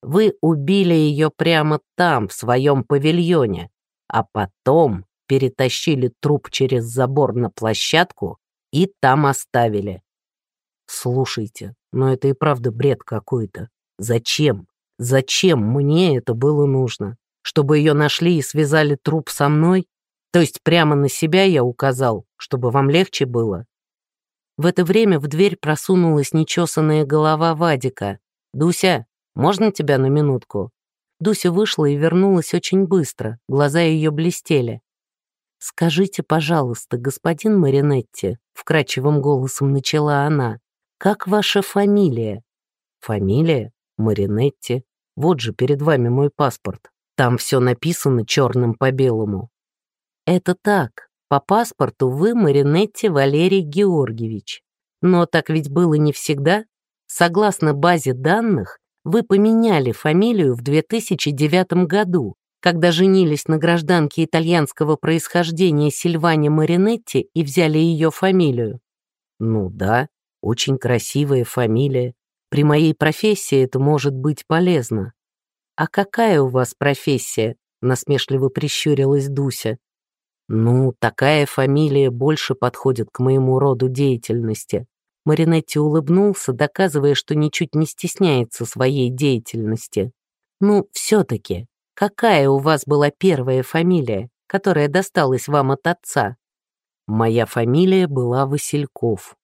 Вы убили ее прямо там, в своем павильоне, а потом перетащили труп через забор на площадку и там оставили. Слушайте, но это и правда бред какой-то. Зачем? Зачем мне это было нужно? Чтобы ее нашли и связали труп со мной? То есть прямо на себя я указал, чтобы вам легче было. В это время в дверь просунулась нечесанная голова Вадика. «Дуся, можно тебя на минутку?» Дуся вышла и вернулась очень быстро, глаза ее блестели. «Скажите, пожалуйста, господин Маринетти», — вкрадчивым голосом начала она, «как ваша фамилия?» «Фамилия? Маринетти. Вот же перед вами мой паспорт. Там все написано черным по белому. Это так. По паспорту вы Маринетти Валерий Георгиевич. Но так ведь было не всегда. Согласно базе данных, вы поменяли фамилию в 2009 году, когда женились на гражданке итальянского происхождения Сильване Маринетти и взяли ее фамилию. Ну да, очень красивая фамилия. При моей профессии это может быть полезно. «А какая у вас профессия?» — насмешливо прищурилась Дуся. «Ну, такая фамилия больше подходит к моему роду деятельности». Маринетти улыбнулся, доказывая, что ничуть не стесняется своей деятельности. «Ну, все-таки, какая у вас была первая фамилия, которая досталась вам от отца?» «Моя фамилия была Васильков».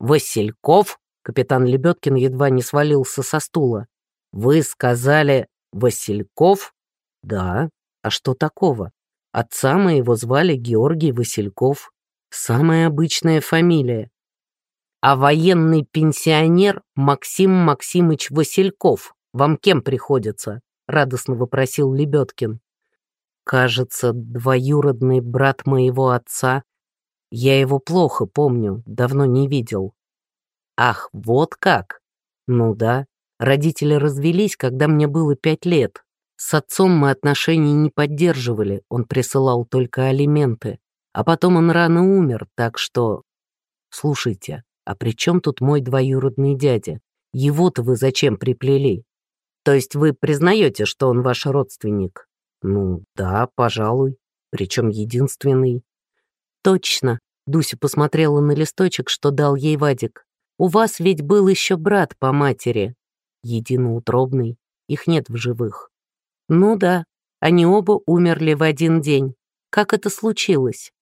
«Васильков?» — капитан Лебедкин едва не свалился со стула. «Вы сказали Васильков?» «Да. А что такого? Отца моего звали Георгий Васильков. Самая обычная фамилия. А военный пенсионер Максим Максимыч Васильков вам кем приходится?» — радостно вопросил Лебедкин. «Кажется, двоюродный брат моего отца. Я его плохо помню, давно не видел». «Ах, вот как!» «Ну да, родители развелись, когда мне было пять лет. С отцом мы отношений не поддерживали, он присылал только алименты. А потом он рано умер, так что... Слушайте, а при чем тут мой двоюродный дядя? Его-то вы зачем приплели? То есть вы признаете, что он ваш родственник? Ну, да, пожалуй. Причем единственный. Точно. Дуся посмотрела на листочек, что дал ей Вадик. У вас ведь был еще брат по матери. Единоутробный. Их нет в живых. Ну да, они оба умерли в один день. Как это случилось?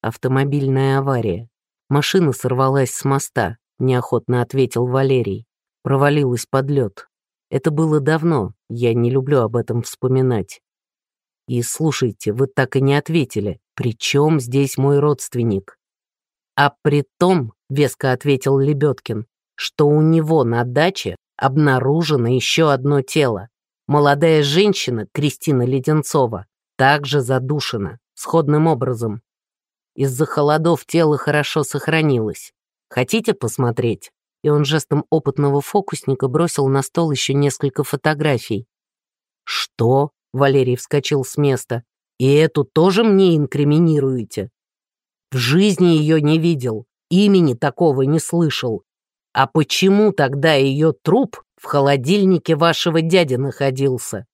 Автомобильная авария. Машина сорвалась с моста, неохотно ответил Валерий. Провалилась под лед. Это было давно, я не люблю об этом вспоминать. И слушайте, вы так и не ответили, при чем здесь мой родственник? А при том, веско ответил Лебедкин, что у него на даче обнаружено еще одно тело. Молодая женщина, Кристина Леденцова, также задушена, сходным образом. Из-за холодов тело хорошо сохранилось. Хотите посмотреть? И он жестом опытного фокусника бросил на стол еще несколько фотографий. «Что?» — Валерий вскочил с места. «И эту тоже мне инкриминируете?» «В жизни ее не видел, имени такого не слышал. А почему тогда ее труп в холодильнике вашего дяди находился».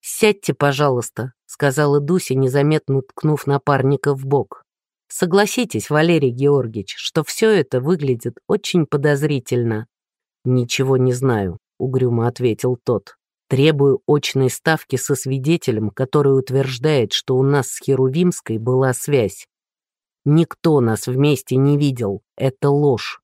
«Сядьте, пожалуйста», — сказала Дуся, незаметно ткнув напарника в бок. «Согласитесь, Валерий Георгиевич, что все это выглядит очень подозрительно». «Ничего не знаю», — угрюмо ответил тот. «Требую очной ставки со свидетелем, который утверждает, что у нас с Херувимской была связь. Никто нас вместе не видел, это ложь».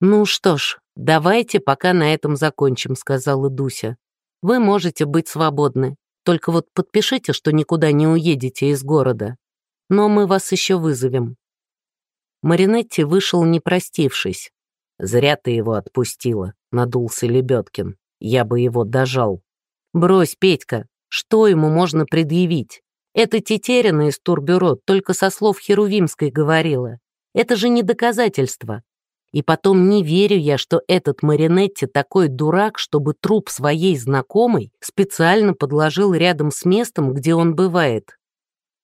«Ну что ж, «Давайте пока на этом закончим», — сказала Дуся. «Вы можете быть свободны. Только вот подпишите, что никуда не уедете из города. Но мы вас еще вызовем». Маринетти вышел, не простившись. «Зря ты его отпустила», — надулся Лебедкин. «Я бы его дожал». «Брось, Петька, что ему можно предъявить? Это Тетерина из турбюро только со слов Херувимской говорила. Это же не доказательство. И потом не верю я, что этот Маринетти такой дурак, чтобы труп своей знакомой специально подложил рядом с местом, где он бывает.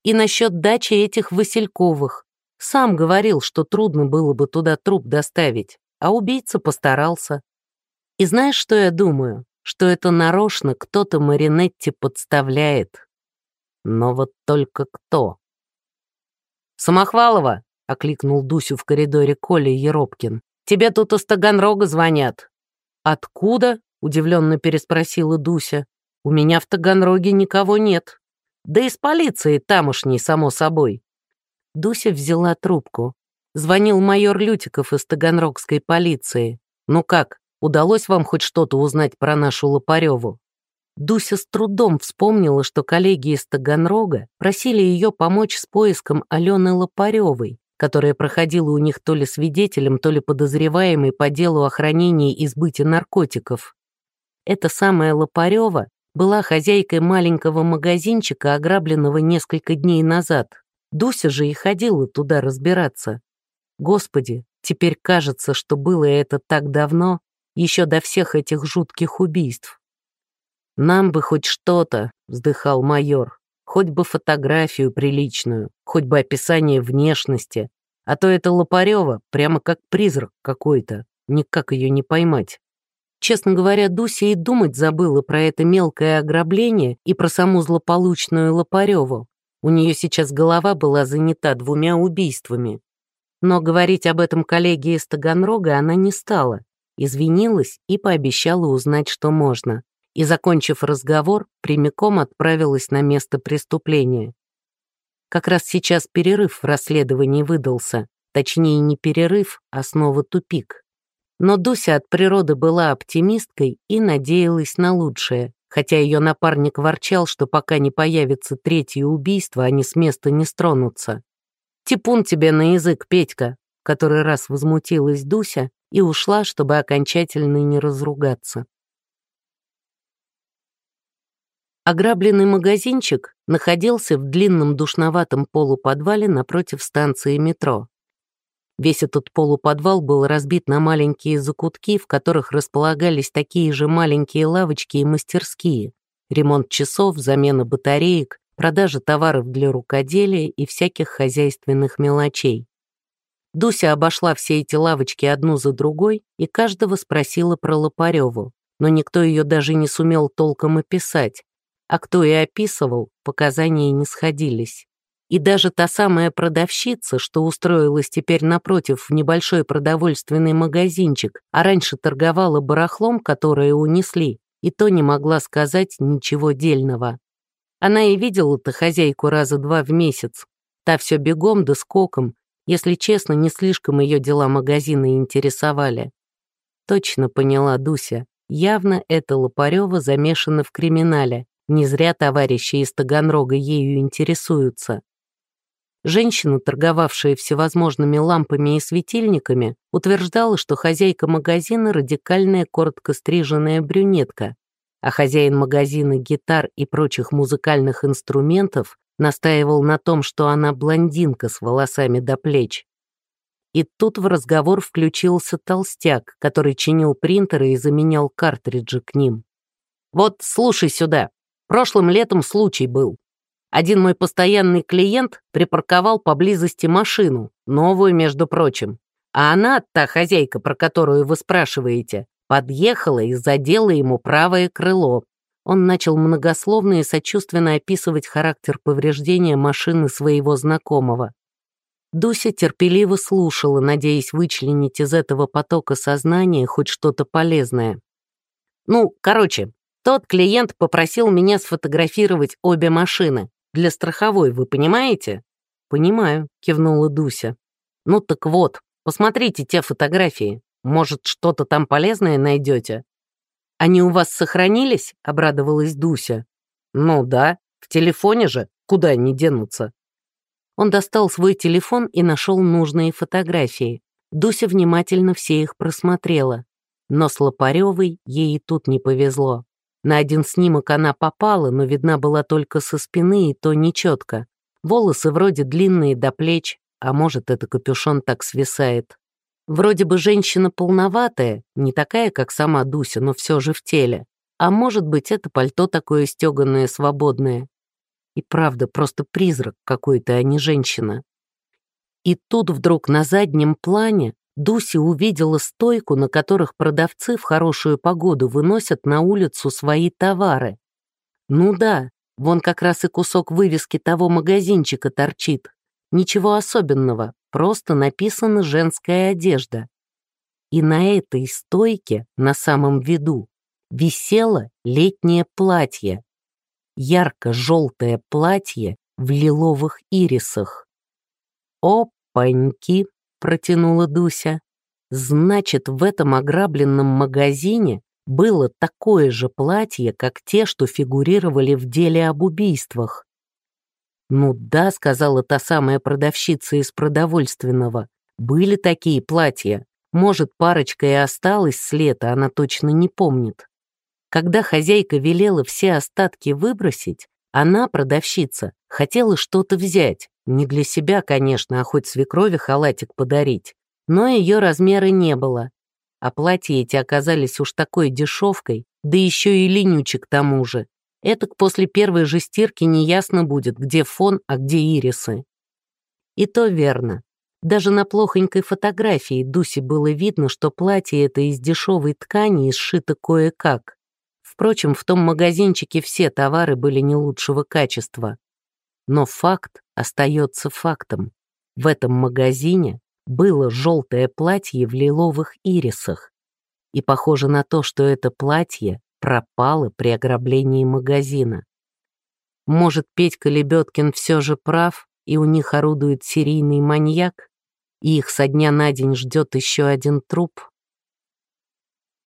И насчет дачи этих Васильковых. Сам говорил, что трудно было бы туда труп доставить, а убийца постарался. И знаешь, что я думаю? Что это нарочно кто-то Маринетти подставляет. Но вот только кто? «Самохвалова!» — окликнул Дусю в коридоре Коля Еропкин. «Тебе тут из Таганрога звонят». «Откуда?» — удивленно переспросила Дуся. «У меня в Таганроге никого нет. Да из полиции тамошней, само собой». Дуся взяла трубку. Звонил майор Лютиков из Таганрогской полиции. «Ну как, удалось вам хоть что-то узнать про нашу Лопареву?» Дуся с трудом вспомнила, что коллеги из Таганрога просили ее помочь с поиском Алены Лопаревой, которая проходила у них то ли свидетелем, то ли подозреваемой по делу о хранении и сбыте наркотиков. Эта самая Лопарева была хозяйкой маленького магазинчика, ограбленного несколько дней назад. Дуся же и ходила туда разбираться. Господи, теперь кажется, что было это так давно, еще до всех этих жутких убийств. «Нам бы хоть что-то», — вздыхал майор. Хоть бы фотографию приличную, хоть бы описание внешности. А то это Лопарева прямо как призрак какой-то, никак ее не поймать. Честно говоря, Дуся и думать забыла про это мелкое ограбление и про саму злополучную Лопареву. У нее сейчас голова была занята двумя убийствами. Но говорить об этом коллеге из Таганрога она не стала, извинилась и пообещала узнать, что можно. И, закончив разговор, прямиком отправилась на место преступления. Как раз сейчас перерыв в расследовании выдался. Точнее, не перерыв, а снова тупик. Но Дуся от природы была оптимисткой и надеялась на лучшее, хотя ее напарник ворчал, что пока не появится третье убийство, они с места не стронутся. «Типун тебе на язык, Петька!» который раз возмутилась Дуся и ушла, чтобы окончательно не разругаться. Ограбленный магазинчик находился в длинном душноватом полуподвале напротив станции метро. Весь этот полуподвал был разбит на маленькие закутки, в которых располагались такие же маленькие лавочки и мастерские. Ремонт часов, замена батареек, продажа товаров для рукоделия и всяких хозяйственных мелочей. Дуся обошла все эти лавочки одну за другой и каждого спросила про Лопареву, но никто ее даже не сумел толком описать, а кто и описывал, показания не сходились. И даже та самая продавщица, что устроилась теперь напротив в небольшой продовольственный магазинчик, а раньше торговала барахлом, которое унесли, и то не могла сказать ничего дельного. Она и видела-то хозяйку раза два в месяц. Та все бегом да скоком, если честно, не слишком ее дела магазина интересовали. Точно поняла Дуся, явно это Лопарева замешана в криминале, не зря товарищи из Таганрога ею интересуются. Женщина, торговавшая всевозможными лампами и светильниками, утверждала, что хозяйка магазина — радикальная коротко стриженная брюнетка, а хозяин магазина гитар и прочих музыкальных инструментов настаивал на том, что она блондинка с волосами до плеч. И тут в разговор включился толстяк, который чинил принтеры и заменял картриджи к ним. «Вот, слушай сюда. Прошлым летом случай был. Один мой постоянный клиент припарковал поблизости машину, новую, между прочим. А она, та хозяйка, про которую вы спрашиваете, подъехала и задела ему правое крыло. Он начал многословно и сочувственно описывать характер повреждения машины своего знакомого. Дуся терпеливо слушала, надеясь вычленить из этого потока сознания хоть что-то полезное. «Ну, короче, тот клиент попросил меня сфотографировать обе машины. Для страховой, вы понимаете?» «Понимаю», — кивнула Дуся. «Ну так вот, посмотрите те фотографии. Может, что-то там полезное найдете?» «Они у вас сохранились?» — обрадовалась Дуся. «Ну да, в телефоне же, куда они денутся?» Он достал свой телефон и нашел нужные фотографии. Дуся внимательно все их просмотрела. Но с Лопаревой ей и тут не повезло. На один снимок она попала, но видна была только со спины, и то нечетко. Волосы вроде длинные до плеч, а может, это капюшон так свисает. Вроде бы женщина полноватая, не такая, как сама Дуся, но все же в теле. А может быть, это пальто такое стеганое, свободное. И правда, просто призрак какой-то, а не женщина. И тут вдруг на заднем плане Дуся увидела стойку, на которых продавцы в хорошую погоду выносят на улицу свои товары. Ну да, вон как раз и кусок вывески того магазинчика торчит. Ничего особенного, просто написана «женская одежда». И на этой стойке, на самом виду, висело летнее платье. Ярко-желтое платье в лиловых ирисах. Опаньки! протянула Дуся. Значит, в этом ограбленном магазине было такое же платье, как те, что фигурировали в деле об убийствах. «Ну да», — сказала та самая продавщица из продовольственного, «были такие платья. Может, парочка и осталась с лета, она точно не помнит». Когда хозяйка велела все остатки выбросить, она, продавщица, хотела что-то взять, не для себя, конечно, а хоть свекрови халатик подарить. Но ее размера не было. А платья эти оказались уж такой дешевкой, да еще и ленючи к тому же. Этак после первой же стирки неясно будет, где фон, а где ирисы. И то верно. Даже на плохонькой фотографии Дусе было видно, что платье это из дешевой ткани и сшито кое-как. Впрочем, в том магазинчике все товары были не лучшего качества. Но факт остается фактом. В этом магазине было желтое платье в лиловых ирисах. И похоже на то, что это платье пропало при ограблении магазина. Может, Петька Лебедкин все же прав, и у них орудует серийный маньяк, и их со дня на день ждет еще один труп?